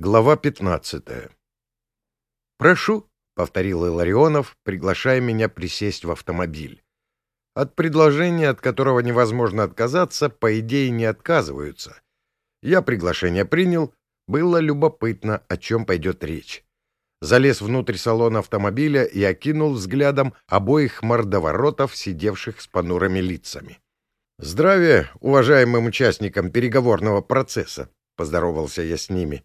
Глава 15. «Прошу», — повторил Иларионов, приглашая меня присесть в автомобиль. От предложения, от которого невозможно отказаться, по идее не отказываются. Я приглашение принял, было любопытно, о чем пойдет речь. Залез внутрь салона автомобиля и окинул взглядом обоих мордоворотов, сидевших с понурыми лицами. «Здравия уважаемым участникам переговорного процесса», — поздоровался я с ними.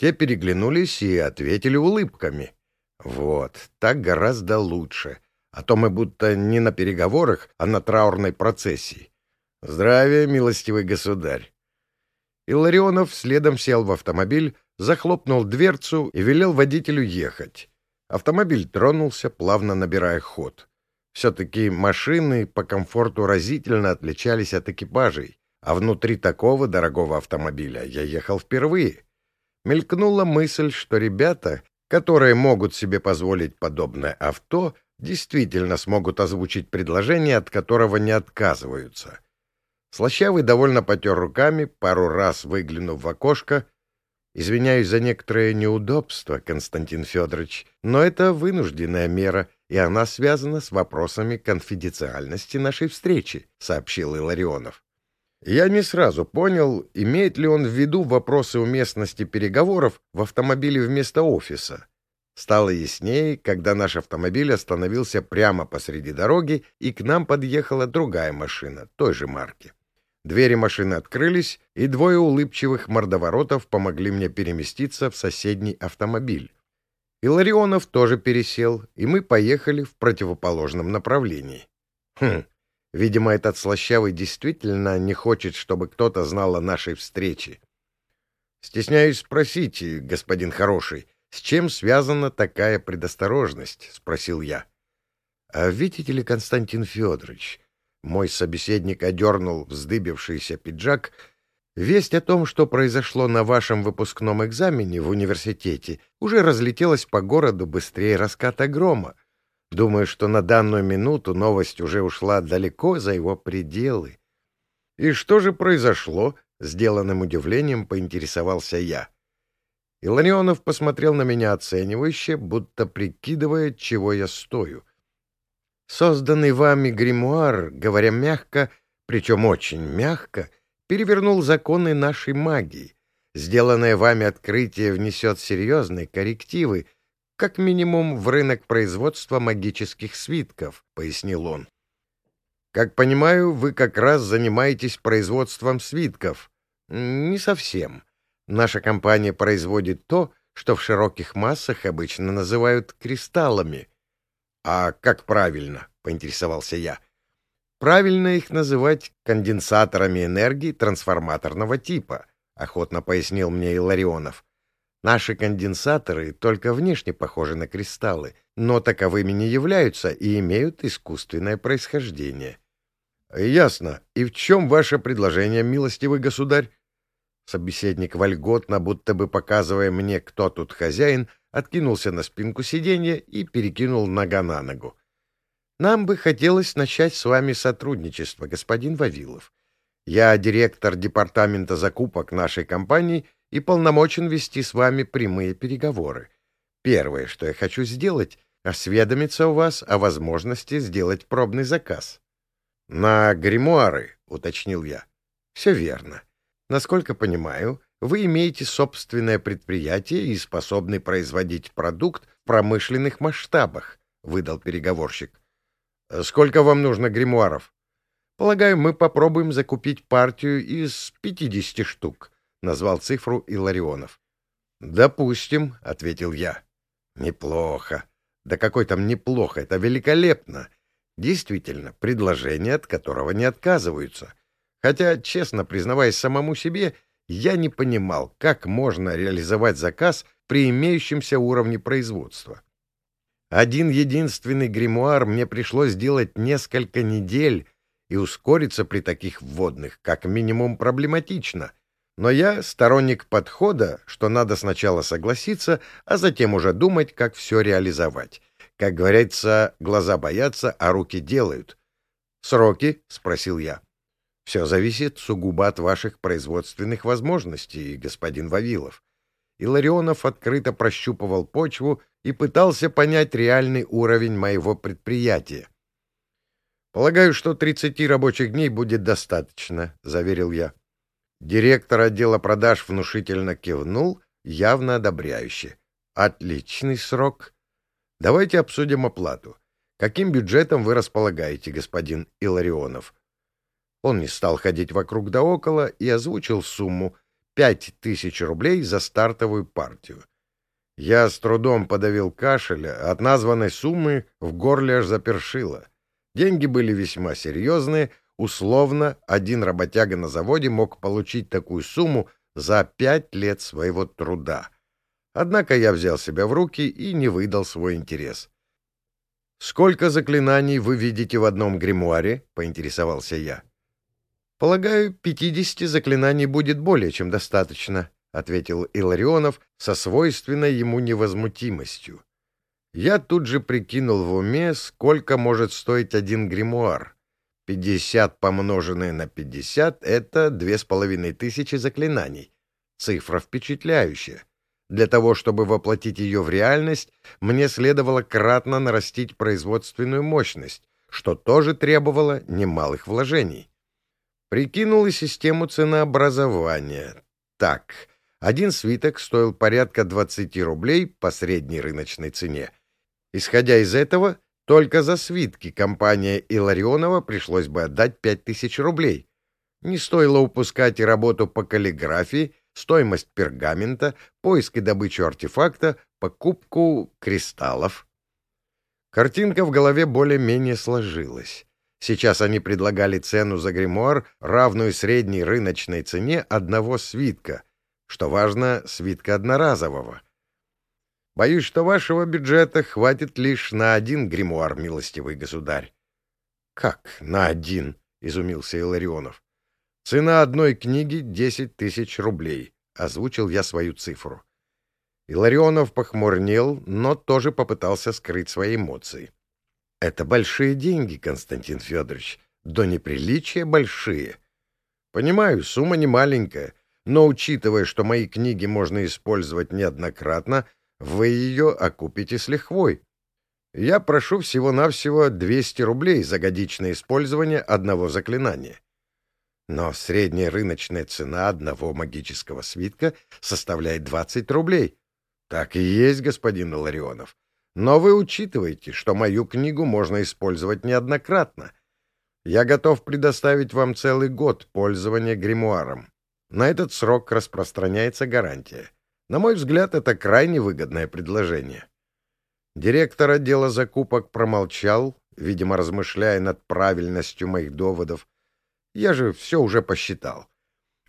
Те переглянулись и ответили улыбками. Вот, так гораздо лучше. А то мы будто не на переговорах, а на траурной процессии. Здравия, милостивый государь. Илларионов следом сел в автомобиль, захлопнул дверцу и велел водителю ехать. Автомобиль тронулся, плавно набирая ход. Все-таки машины по комфорту разительно отличались от экипажей, а внутри такого дорогого автомобиля я ехал впервые — мелькнула мысль, что ребята, которые могут себе позволить подобное авто, действительно смогут озвучить предложение, от которого не отказываются. Слащавый довольно потер руками, пару раз выглянув в окошко. «Извиняюсь за некоторое неудобство, Константин Федорович, но это вынужденная мера, и она связана с вопросами конфиденциальности нашей встречи», — сообщил Иларионов. Я не сразу понял, имеет ли он в виду вопросы уместности переговоров в автомобиле вместо офиса. Стало яснее, когда наш автомобиль остановился прямо посреди дороги, и к нам подъехала другая машина, той же марки. Двери машины открылись, и двое улыбчивых мордоворотов помогли мне переместиться в соседний автомобиль. Иларионов тоже пересел, и мы поехали в противоположном направлении. Хм, Видимо, этот слащавый действительно не хочет, чтобы кто-то знал о нашей встрече. «Стесняюсь спросить, господин хороший, с чем связана такая предосторожность?» — спросил я. «А видите ли, Константин Федорович?» Мой собеседник одернул вздыбившийся пиджак. «Весть о том, что произошло на вашем выпускном экзамене в университете, уже разлетелась по городу быстрее раската грома. Думаю, что на данную минуту новость уже ушла далеко за его пределы. «И что же произошло?» — сделанным удивлением поинтересовался я. Илларионов посмотрел на меня оценивающе, будто прикидывая, чего я стою. Созданный вами гримуар, говоря мягко, причем очень мягко, перевернул законы нашей магии. Сделанное вами открытие внесет серьезные коррективы — как минимум в рынок производства магических свитков, — пояснил он. Как понимаю, вы как раз занимаетесь производством свитков. Не совсем. Наша компания производит то, что в широких массах обычно называют кристаллами. А как правильно? — поинтересовался я. Правильно их называть конденсаторами энергии трансформаторного типа, — охотно пояснил мне Иларионов. Наши конденсаторы только внешне похожи на кристаллы, но таковыми не являются и имеют искусственное происхождение. — Ясно. И в чем ваше предложение, милостивый государь? Собеседник вольготно, будто бы показывая мне, кто тут хозяин, откинулся на спинку сиденья и перекинул нога на ногу. «Нам бы хотелось начать с вами сотрудничество, господин Вавилов. Я директор департамента закупок нашей компании — и полномочен вести с вами прямые переговоры. Первое, что я хочу сделать, осведомиться у вас о возможности сделать пробный заказ. — На гримуары, — уточнил я. — Все верно. Насколько понимаю, вы имеете собственное предприятие и способны производить продукт в промышленных масштабах, — выдал переговорщик. — Сколько вам нужно гримуаров? — Полагаю, мы попробуем закупить партию из 50 штук. — назвал цифру Илларионов. «Допустим», — ответил я. «Неплохо. Да какой там неплохо, это великолепно. Действительно, предложение, от которого не отказываются. Хотя, честно признаваясь самому себе, я не понимал, как можно реализовать заказ при имеющемся уровне производства. Один единственный гримуар мне пришлось делать несколько недель, и ускориться при таких вводных как минимум проблематично — но я сторонник подхода, что надо сначала согласиться, а затем уже думать, как все реализовать. Как говорится, глаза боятся, а руки делают. «Сроки?» — спросил я. «Все зависит сугубо от ваших производственных возможностей, господин Вавилов. Иларионов открыто прощупывал почву и пытался понять реальный уровень моего предприятия. «Полагаю, что 30 рабочих дней будет достаточно», — заверил я. Директор отдела продаж внушительно кивнул, явно одобряюще. «Отличный срок. Давайте обсудим оплату. Каким бюджетом вы располагаете, господин Иларионов?» Он не стал ходить вокруг да около и озвучил сумму — пять тысяч рублей за стартовую партию. Я с трудом подавил кашель, от названной суммы в горле аж запершило. Деньги были весьма серьезные, условно один работяга на заводе мог получить такую сумму за пять лет своего труда. Однако я взял себя в руки и не выдал свой интерес. «Сколько заклинаний вы видите в одном гримуаре?» — поинтересовался я. «Полагаю, пятидесяти заклинаний будет более чем достаточно», — ответил Иларионов со свойственной ему невозмутимостью. Я тут же прикинул в уме, сколько может стоить один гримуар. Пятьдесят помноженное на пятьдесят — это две с половиной тысячи заклинаний. Цифра впечатляющая. Для того, чтобы воплотить ее в реальность, мне следовало кратно нарастить производственную мощность, что тоже требовало немалых вложений. Прикинул и систему ценообразования. Так, один свиток стоил порядка 20 рублей по средней рыночной цене. Исходя из этого, только за свитки компания Иларионова пришлось бы отдать 5000 рублей. Не стоило упускать и работу по каллиграфии, стоимость пергамента, поиск и добычу артефакта, покупку кристаллов. Картинка в голове более-менее сложилась. Сейчас они предлагали цену за гримуар, равную средней рыночной цене одного свитка — что важно, свитка одноразового. Боюсь, что вашего бюджета хватит лишь на один гримуар, милостивый государь. — Как на один? — изумился Иларионов. — Цена одной книги — десять тысяч рублей. Озвучил я свою цифру. Иларионов похмурнел, но тоже попытался скрыть свои эмоции. — Это большие деньги, Константин Федорович. До неприличия большие. — Понимаю, сумма не маленькая, но учитывая, что мои книги можно использовать неоднократно, вы ее окупите с лихвой. Я прошу всего-навсего 200 рублей за годичное использование одного заклинания. Но средняя рыночная цена одного магического свитка составляет 20 рублей. Так и есть, господин Ларионов. Но вы учитываете, что мою книгу можно использовать неоднократно. Я готов предоставить вам целый год пользования гримуаром. На этот срок распространяется гарантия. На мой взгляд, это крайне выгодное предложение. Директор отдела закупок промолчал, видимо, размышляя над правильностью моих доводов. Я же все уже посчитал.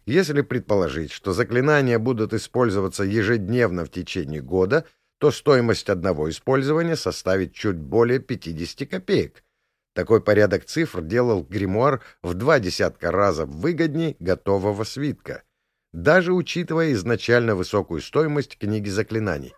Если предположить, что заклинания будут использоваться ежедневно в течение года, то стоимость одного использования составит чуть более 50 копеек. Такой порядок цифр делал гримуар в два десятка раза выгодней готового свитка, даже учитывая изначально высокую стоимость книги заклинаний.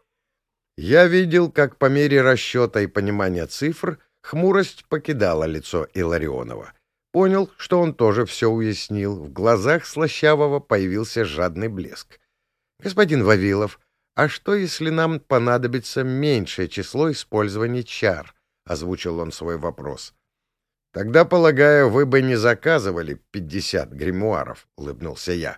Я видел, как по мере расчета и понимания цифр хмурость покидала лицо Иларионова. Понял, что он тоже все уяснил. В глазах Слащавого появился жадный блеск. — Господин Вавилов, а что, если нам понадобится меньшее число использований чар? — озвучил он свой вопрос. Тогда, полагаю, вы бы не заказывали 50 гримуаров, улыбнулся я.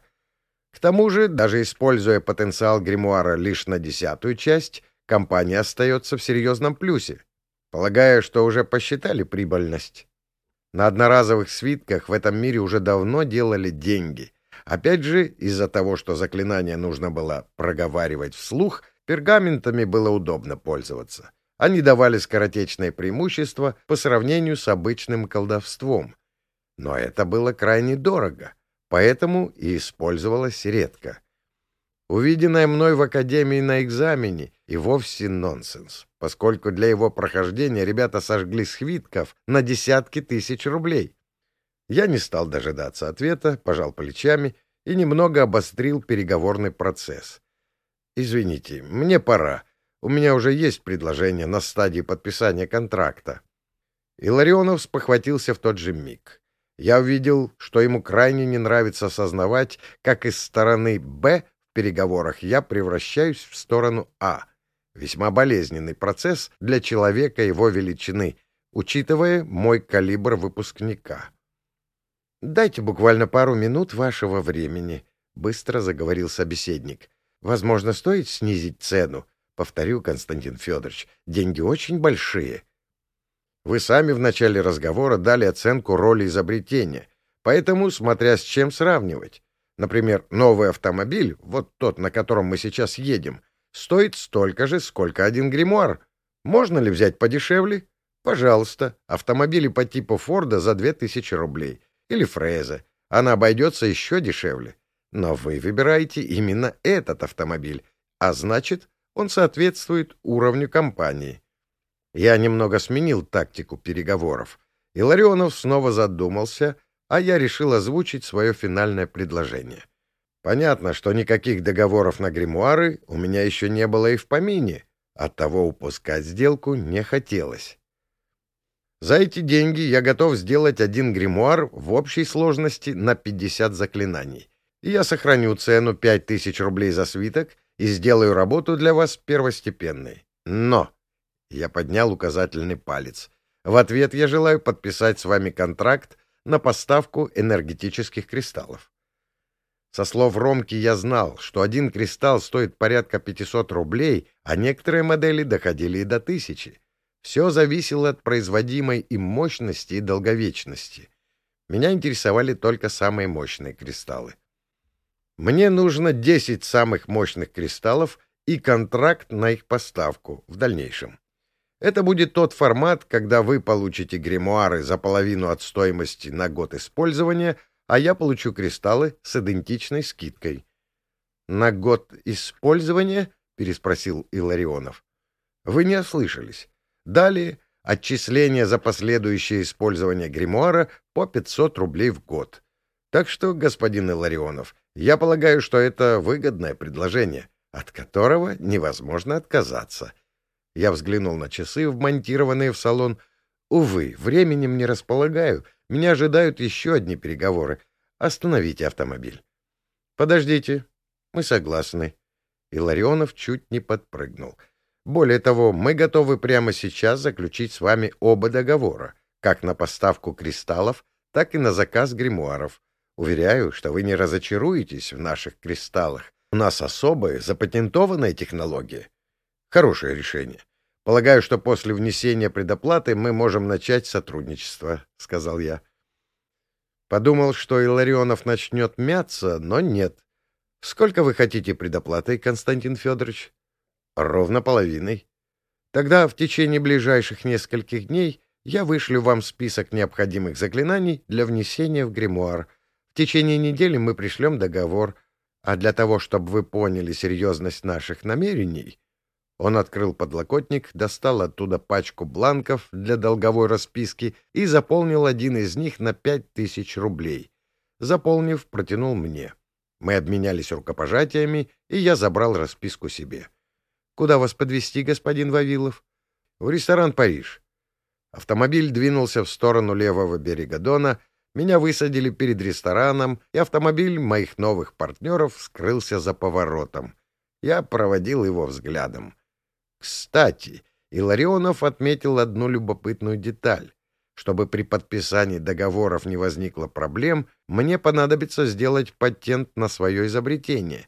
К тому же, даже используя потенциал гримуара лишь на десятую часть, компания остается в серьезном плюсе. Полагаю, что уже посчитали прибыльность. На одноразовых свитках в этом мире уже давно делали деньги. Опять же, из-за того, что заклинание нужно было проговаривать вслух, пергаментами было удобно пользоваться. Они давали скоротечное преимущество по сравнению с обычным колдовством. Но это было крайне дорого, поэтому и использовалось редко. Увиденное мной в академии на экзамене и вовсе нонсенс, поскольку для его прохождения ребята сожгли свитков на десятки тысяч рублей. Я не стал дожидаться ответа, пожал плечами и немного обострил переговорный процесс. «Извините, мне пора. У меня уже есть предложение на стадии подписания контракта. Иларионов спохватился в тот же миг. Я увидел, что ему крайне не нравится осознавать, как из стороны «Б» переговорах я превращаюсь в сторону А. Весьма болезненный процесс для человека его величины, учитывая мой калибр выпускника. «Дайте буквально пару минут вашего времени», — быстро заговорил собеседник. «Возможно, стоит снизить цену. Повторю, Константин Федорович, деньги очень большие». Вы сами в начале разговора дали оценку роли изобретения, поэтому смотря с чем сравнивать. Например, новый автомобиль, вот тот, на котором мы сейчас едем, стоит столько же, сколько один гримуар. Можно ли взять подешевле? Пожалуйста, автомобили по типу Форда за 2000 рублей. Или Фреза. Она обойдется еще дешевле. Но вы выбираете именно этот автомобиль, а значит, он соответствует уровню компании. Я немного сменил тактику переговоров. и Ларионов снова задумался, а я решил озвучить свое финальное предложение. Понятно, что никаких договоров на гримуары у меня еще не было и в помине, оттого упускать сделку не хотелось. За эти деньги я готов сделать один гримуар в общей сложности на 50 заклинаний. И я сохраню цену 5000 рублей за свиток и сделаю работу для вас первостепенной. Но я поднял указательный палец. В ответ я желаю подписать с вами контракт на поставку энергетических кристаллов. Со слов Ромки я знал, что один кристалл стоит порядка 500 рублей, а некоторые модели доходили и до тысячи. Все зависело от производимой им мощности и долговечности. Меня интересовали только самые мощные кристаллы. Мне нужно 10 самых мощных кристаллов и контракт на их поставку в дальнейшем. Это будет тот формат, когда вы получите гримуары за половину от стоимости на год использования, а я получу кристаллы с идентичной скидкой. — На год использования? — переспросил Иларионов. — Вы не ослышались. Далее отчисление за последующее использование гримуара по 500 рублей в год. Так что, господин Иларионов, я полагаю, что это выгодное предложение, от которого невозможно отказаться. — я взглянул на часы, вмонтированные в салон. Увы, временем не располагаю. Меня ожидают еще одни переговоры. Остановите автомобиль. Подождите. Мы согласны. И Ларионов чуть не подпрыгнул. Более того, мы готовы прямо сейчас заключить с вами оба договора, как на поставку кристаллов, так и на заказ гримуаров. Уверяю, что вы не разочаруетесь в наших кристаллах. У нас особая запатентованная технология. Хорошее решение. Полагаю, что после внесения предоплаты мы можем начать сотрудничество, — сказал я. Подумал, что Иларионов начнет мяться, но нет. Сколько вы хотите предоплаты, Константин Федорович? Ровно половиной. Тогда в течение ближайших нескольких дней я вышлю вам список необходимых заклинаний для внесения в гримуар. В течение недели мы пришлем договор. А для того, чтобы вы поняли серьезность наших намерений, он открыл подлокотник, достал оттуда пачку бланков для долговой расписки и заполнил один из них на пять тысяч рублей. Заполнив, протянул мне. Мы обменялись рукопожатиями, и я забрал расписку себе. — Куда вас подвести, господин Вавилов? — В ресторан «Париж». Автомобиль двинулся в сторону левого берега Дона, меня высадили перед рестораном, и автомобиль моих новых партнеров скрылся за поворотом. Я проводил его взглядом. Кстати, Иларионов отметил одну любопытную деталь. Чтобы при подписании договоров не возникло проблем, мне понадобится сделать патент на свое изобретение.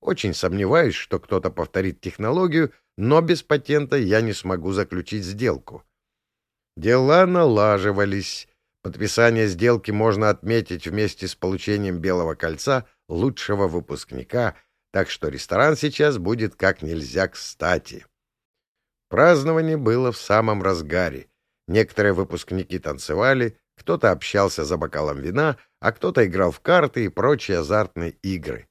Очень сомневаюсь, что кто-то повторит технологию, но без патента я не смогу заключить сделку. Дела налаживались. Подписание сделки можно отметить вместе с получением белого кольца лучшего выпускника, так что ресторан сейчас будет как нельзя кстати. Празднование было в самом разгаре. Некоторые выпускники танцевали, кто-то общался за бокалом вина, а кто-то играл в карты и прочие азартные игры.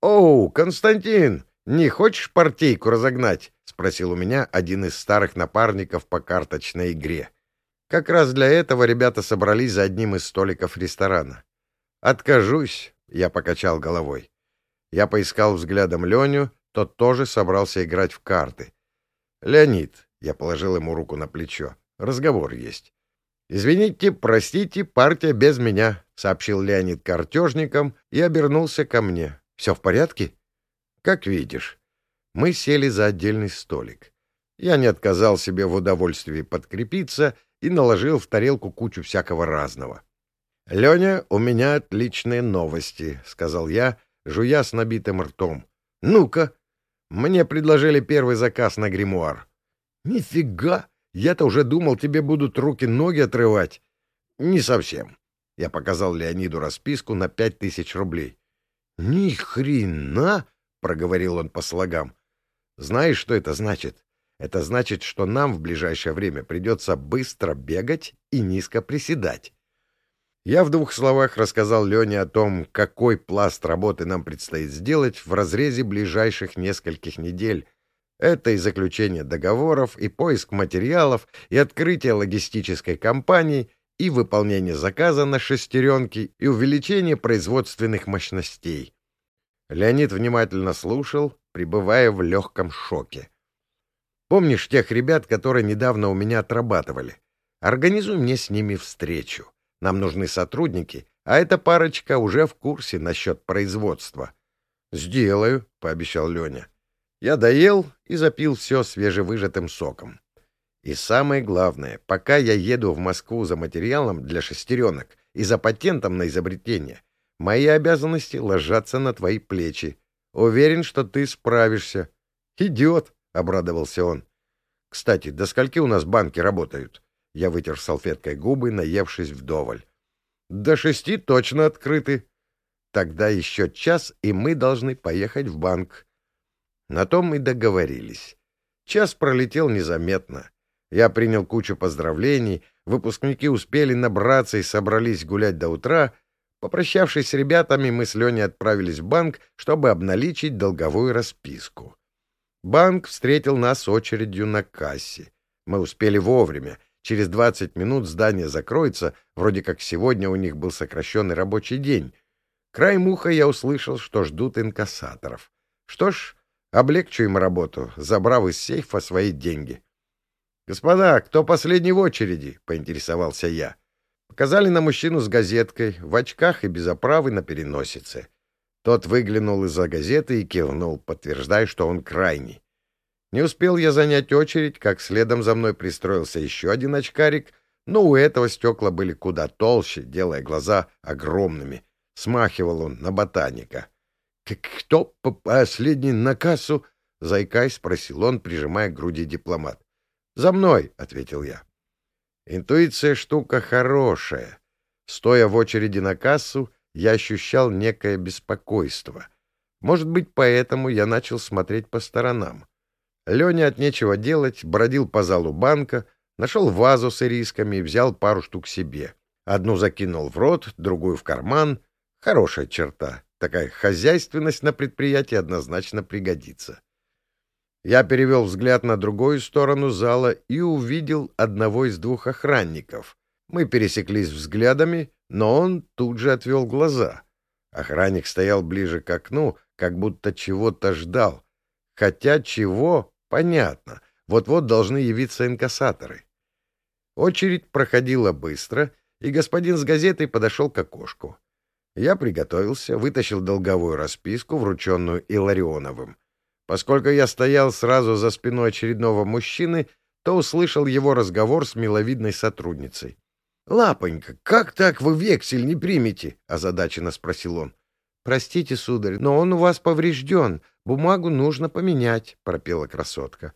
«Оу, Константин, не хочешь партийку разогнать?» — спросил у меня один из старых напарников по карточной игре. Как раз для этого ребята собрались за одним из столиков ресторана. «Откажусь», — я покачал головой. Я поискал взглядом Леню, тот тоже собрался играть в карты. «Леонид», — я положил ему руку на плечо, — «разговор есть». «Извините, простите, партия без меня», — сообщил Леонид картежникам и обернулся ко мне. Все в порядке? Как видишь. Мы сели за отдельный столик. Я не отказал себе в удовольствии подкрепиться и наложил в тарелку кучу всякого разного. — Леня, у меня отличные новости, — сказал я, жуя с набитым ртом. — Ну-ка! Мне предложили первый заказ на гримуар. — Нифига! Я-то уже думал, тебе будут руки-ноги отрывать. — Не совсем. Я показал Леониду расписку на пять тысяч рублей. — Ни хрена! — проговорил он по слогам. — Знаешь, что это значит? Это значит, что нам в ближайшее время придется быстро бегать и низко приседать. Я в двух словах рассказал Лене о том, какой пласт работы нам предстоит сделать в разрезе ближайших нескольких недель. Это и заключение договоров, и поиск материалов, и открытие логистической компании, и выполнение заказа на шестеренки, и увеличение производственных мощностей. Леонид внимательно слушал, пребывая в легком шоке. Помнишь тех ребят, которые недавно у меня отрабатывали? Организуй мне с ними встречу. Нам нужны сотрудники, а эта парочка уже в курсе насчет производства. — Сделаю, — пообещал Леня. Я доел и запил все свежевыжатым соком. И самое главное, пока я еду в Москву за материалом для шестеренок и за патентом на изобретение, мои обязанности ложатся на твои плечи. Уверен, что ты справишься. — Идет, — обрадовался он. — Кстати, до скольки у нас банки работают? Я вытер салфеткой губы, наевшись вдоволь. — До шести точно открыты. Тогда еще час, и мы должны поехать в банк. На том мы договорились. Час пролетел незаметно. Я принял кучу поздравлений, выпускники успели набраться и собрались гулять до утра. Попрощавшись с ребятами, мы с Леней отправились в банк, чтобы обналичить долговую расписку. Банк встретил нас очередью на кассе. Мы успели вовремя. Через 20 минут здание закроется, вроде как сегодня у них был сокращенный рабочий день. Краем уха я услышал, что ждут инкассаторов. Что ж, облегчу им работу, забрав из сейфа свои деньги. — Господа, кто последний в очереди? — поинтересовался я. Показали на мужчину с газеткой, в очках и без оправы на переносице. Тот выглянул из-за газеты и кивнул, подтверждая, что он крайний. Не успел я занять очередь, как следом за мной пристроился еще один очкарик, но у этого стекла были куда толще, делая глаза огромными. Смахивал он на ботаника. — Кто последний на кассу? — заикаясь, спросил он, прижимая к груди дипломат. — За мной, — ответил я. Интуиция штука хорошая. Стоя в очереди на кассу, я ощущал некое беспокойство. Может быть, поэтому я начал смотреть по сторонам. Леня от нечего делать бродил по залу банка, нашел вазу с ирисками и взял пару штук себе. Одну закинул в рот, другую в карман. Хорошая черта. Такая хозяйственность на предприятии однозначно пригодится. Я перевел взгляд на другую сторону зала и увидел одного из двух охранников. Мы пересеклись взглядами, но он тут же отвел глаза. Охранник стоял ближе к окну, как будто чего-то ждал. Хотя чего, понятно. Вот-вот должны явиться инкассаторы. Очередь проходила быстро, и господин с газетой подошел к окошку. Я приготовился, вытащил долговую расписку, врученную Иларионовым. Поскольку я стоял сразу за спиной очередного мужчины, то услышал его разговор с миловидной сотрудницей. — Лапонька, как так вы вексель не примете? — озадаченно спросил он. — Простите, сударь, но он у вас поврежден. Бумагу нужно поменять, — пропела красотка.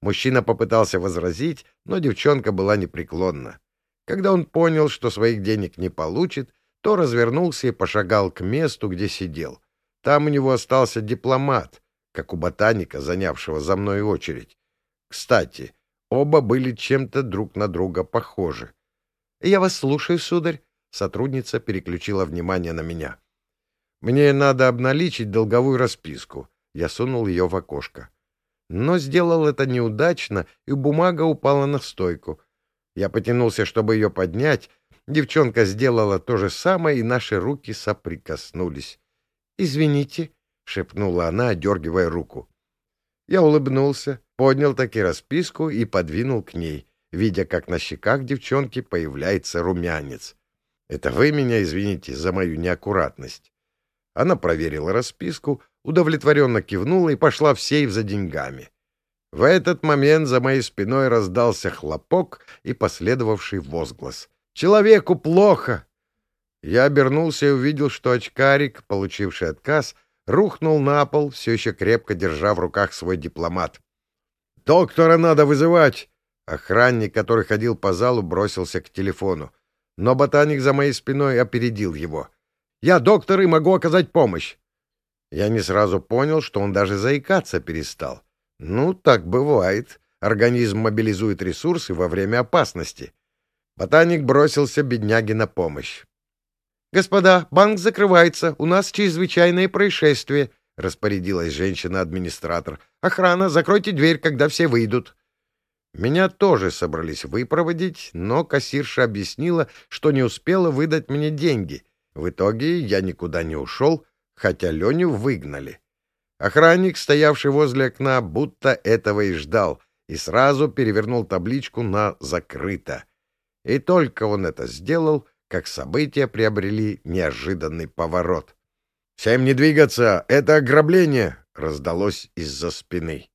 Мужчина попытался возразить, но девчонка была непреклонна. Когда он понял, что своих денег не получит, то развернулся и пошагал к месту, где сидел. Там у него остался дипломат, как у ботаника, занявшего за мной очередь. Кстати, оба были чем-то друг на друга похожи. Я вас слушаю, сударь. Сотрудница переключила внимание на меня. Мне надо обналичить долговую расписку. Я сунул ее в окошко. Но сделал это неудачно, и бумага упала на стойку. Я потянулся, чтобы ее поднять. Девчонка сделала то же самое, и наши руки соприкоснулись. «Извините», — шепнула она, одергивая руку. Я улыбнулся, поднял таки расписку и подвинул к ней видя, как на щеках девчонки появляется румянец. «Это вы меня извините за мою неаккуратность». Она проверила расписку, удовлетворенно кивнула и пошла в сейф за деньгами. В этот момент за моей спиной раздался хлопок и последовавший возглас. «Человеку плохо!» Я обернулся и увидел, что очкарик, получивший отказ, рухнул на пол, все еще крепко держа в руках свой дипломат. «Доктора надо вызывать!» Охранник, который ходил по залу, бросился к телефону. Но ботаник за моей спиной опередил его. «Я доктор и могу оказать помощь!» Я не сразу понял, что он даже заикаться перестал. Ну, так бывает. Организм мобилизует ресурсы во время опасности. Ботаник бросился бедняге на помощь. «Господа, банк закрывается. У нас чрезвычайное происшествие», — распорядилась женщина-администратор. «Охрана, закройте дверь, когда все выйдут». Меня тоже собрались выпроводить, но кассирша объяснила, что не успела выдать мне деньги. В итоге я никуда не ушел, хотя Леню выгнали. Охранник, стоявший возле окна, будто этого и ждал, и сразу перевернул табличку на «закрыто». И только он это сделал, как события приобрели неожиданный поворот. «Всем не двигаться! Это ограбление!» — раздалось из-за спины.